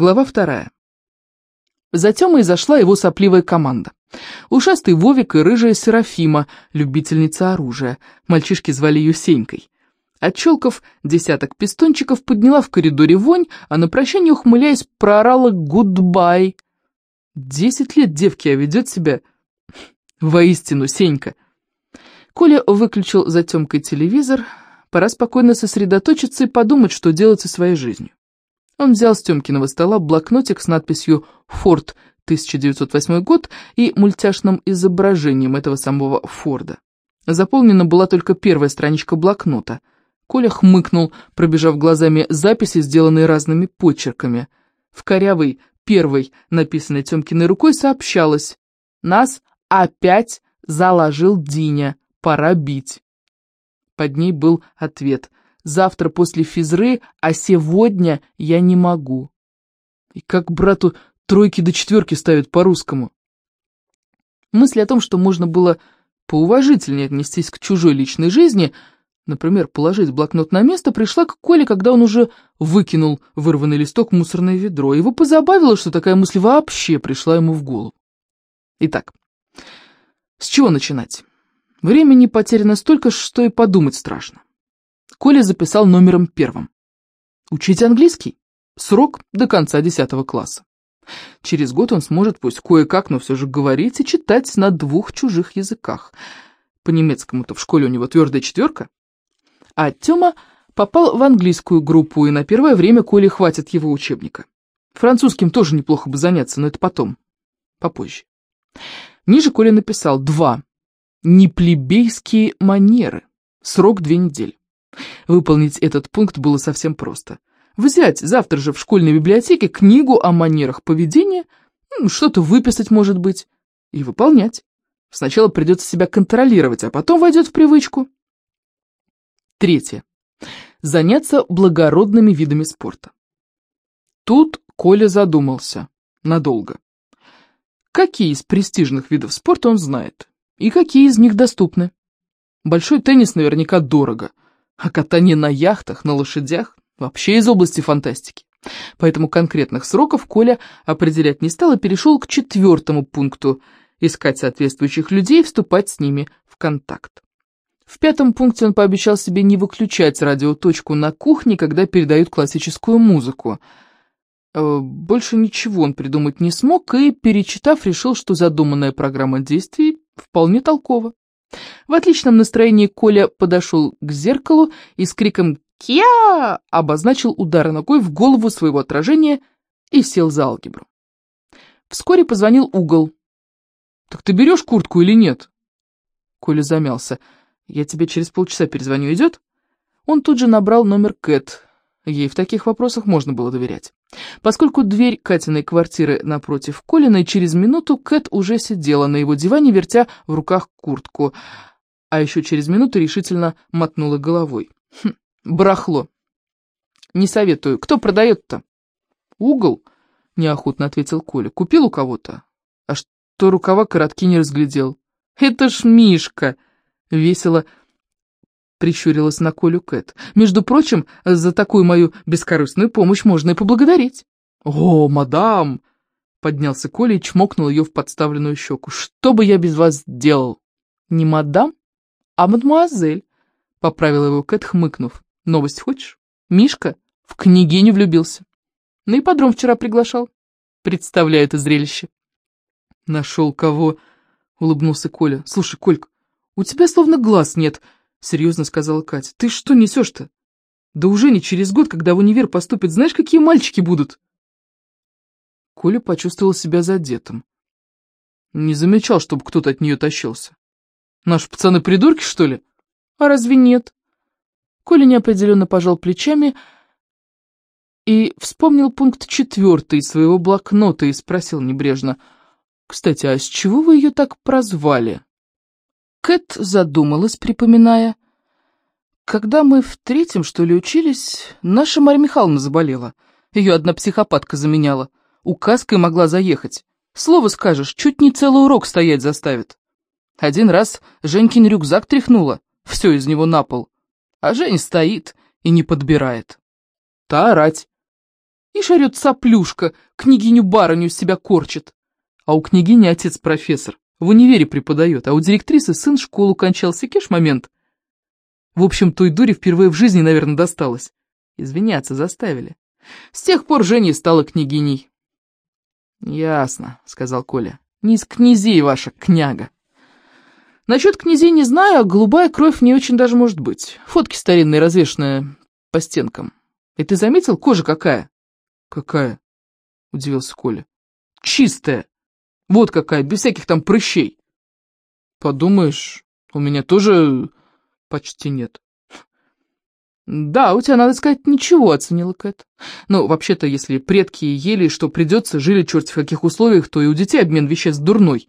Глава вторая. За Тёмой зашла его сопливая команда. Ушастый Вовик и рыжая Серафима, любительница оружия. Мальчишки звали ее Сенькой. Отчелков десяток пистончиков подняла в коридоре вонь, а на прощание, ухмыляясь, проорала «гудбай». Десять лет девки, а ведет себя... Воистину, Сенька. Коля выключил за Тёмкой телевизор. Пора спокойно сосредоточиться и подумать, что делать со своей жизнью. Он взял с Тёмкиного стола блокнотик с надписью «Форд 1908 год» и мультяшным изображением этого самого Форда. Заполнена была только первая страничка блокнота. Коля хмыкнул, пробежав глазами записи, сделанные разными почерками. В корявой, первой, написанной Тёмкиной рукой, сообщалось «Нас опять заложил Диня, пора бить». Под ней был ответ Завтра после физры, а сегодня я не могу. И как брату тройки до четверки ставят по-русскому? Мысль о том, что можно было поуважительнее отнестись к чужой личной жизни, например, положить блокнот на место, пришла к Коле, когда он уже выкинул вырванный листок в мусорное ведро. Его позабавило, что такая мысль вообще пришла ему в голову. Итак, с чего начинать? Времени потеряно столько, что и подумать страшно. Коля записал номером первым. Учить английский? Срок до конца 10 класса. Через год он сможет, пусть кое-как, но все же говорить и читать на двух чужих языках. По немецкому-то в школе у него твердая четверка. А Тёма попал в английскую группу, и на первое время Коле хватит его учебника. Французским тоже неплохо бы заняться, но это потом, попозже. Ниже Коля написал «два». Неплебейские манеры. Срок две недели. Выполнить этот пункт было совсем просто. Взять завтра же в школьной библиотеке книгу о манерах поведения, что-то выписать, может быть, и выполнять. Сначала придется себя контролировать, а потом войдет в привычку. Третье. Заняться благородными видами спорта. Тут Коля задумался. Надолго. Какие из престижных видов спорта он знает? И какие из них доступны? Большой теннис наверняка дорого – а катание на яхтах, на лошадях вообще из области фантастики. Поэтому конкретных сроков Коля определять не стал и перешел к четвертому пункту – искать соответствующих людей и вступать с ними в контакт. В пятом пункте он пообещал себе не выключать радиоточку на кухне, когда передают классическую музыку. Э, больше ничего он придумать не смог и, перечитав, решил, что задуманная программа действий вполне толкова. В отличном настроении Коля подошел к зеркалу и с криком «Кья!» обозначил удар ногой в голову своего отражения и сел за алгебру. Вскоре позвонил угол. «Так ты берешь куртку или нет?» Коля замялся. «Я тебе через полчаса перезвоню, идет?» Он тут же набрал номер Кэт. Ей в таких вопросах можно было доверять. Поскольку дверь Катиной квартиры напротив Колиной, через минуту Кэт уже сидела на его диване, вертя в руках куртку, а еще через минуту решительно мотнула головой. Хм, барахло. Не советую. Кто продает-то? Угол, неохотно ответил Коля. Купил у кого-то? А что рукава коротки не разглядел? Это ж Мишка! Весело прищурилась на Колю Кэт. «Между прочим, за такую мою бескорыстную помощь можно и поблагодарить». «О, мадам!» — поднялся Коля и чмокнул ее в подставленную щеку. «Что бы я без вас делал?» «Не мадам, а мадемуазель», — поправила его Кэт, хмыкнув. «Новость хочешь? Мишка в княгиню влюбился. На ипподром вчера приглашал. Представляю это зрелище». «Нашел кого?» — улыбнулся Коля. «Слушай, Колька, у тебя словно глаз нет», —— серьезно сказала Катя. «Ты что несешь-то? Да уже не через год, когда в универ поступит, знаешь, какие мальчики будут?» Коля почувствовал себя задетым. Не замечал, чтобы кто-то от нее тащился. Наши пацаны придурки, что ли? А разве нет? Коля неопределенно пожал плечами и вспомнил пункт четвертый своего блокнота и спросил небрежно. «Кстати, а с чего вы ее так прозвали?» Кэт задумалась, припоминая. Когда мы в третьем, что ли, учились, наша Марья Михайловна заболела. Ее одна психопатка заменяла. Указкой могла заехать. Слово скажешь, чуть не целый урок стоять заставит. Один раз Женькин рюкзак тряхнула, все из него на пол. А Жень стоит и не подбирает. Та орать. И шарет соплюшка, княгиню-барыню себя корчит. А у княгини отец профессор, в универе преподает, а у директрисы сын школу кончал, секешь момент. В общем, той дуре впервые в жизни, наверное, досталось. Извиняться заставили. С тех пор Женя стала княгиней. «Ясно», — сказал Коля. «Не из князей ваша княга». «Насчет князей не знаю, а голубая кровь не очень даже может быть. Фотки старинные, развешенные по стенкам. И ты заметил, кожа какая?» «Какая?» — удивился Коля. «Чистая. Вот какая, без всяких там прыщей». «Подумаешь, у меня тоже почти нет». «Да, у тебя, надо сказать, ничего», — оценила Кэт. «Ну, вообще-то, если предки ели, что придется, жили черти в каких условиях, то и у детей обмен веществ дурной.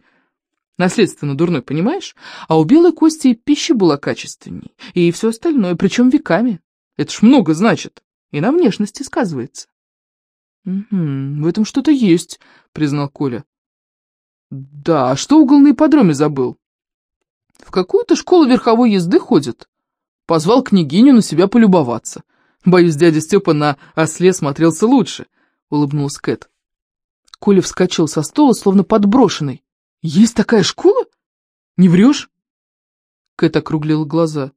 Наследственно дурной, понимаешь? А у белой кости пища была качественней, и все остальное, причем веками. Это ж много значит, и на внешности сказывается». «Угу, в этом что-то есть», — признал Коля. «Да, а что угол на ипподроме забыл?» «В какую-то школу верховой езды ходит». Позвал княгиню на себя полюбоваться. Боюсь, дядя Степа на осле смотрелся лучше, — улыбнулась Кэт. Коля вскочил со стола, словно подброшенный. «Есть такая школа? Не врешь?» Кэт округлила глаза.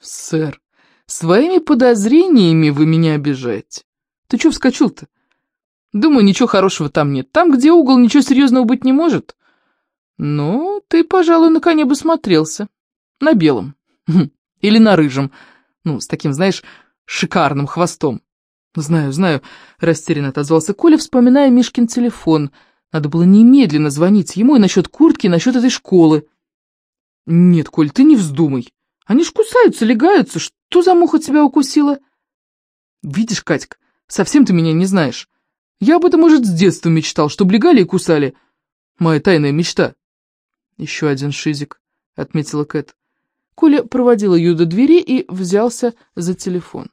«Сэр, своими подозрениями вы меня обижаете. Ты чё вскочил-то? Думаю, ничего хорошего там нет. Там, где угол, ничего серьезного быть не может. Ну, ты, пожалуй, на коне бы смотрелся. На белом. Хм. Или на рыжем. Ну, с таким, знаешь, шикарным хвостом. «Знаю, знаю», — растерянно отозвался Коля, вспоминая Мишкин телефон. Надо было немедленно звонить ему и насчет куртки, и насчет этой школы. «Нет, Коль, ты не вздумай. Они ж кусаются, легаются. Что за муха тебя укусила?» «Видишь, Катька, совсем ты меня не знаешь. Я об этом, может, с детства мечтал, чтобы легали и кусали. Моя тайная мечта». «Еще один шизик», — отметила Кэт. Коля проводил ее до двери и взялся за телефон.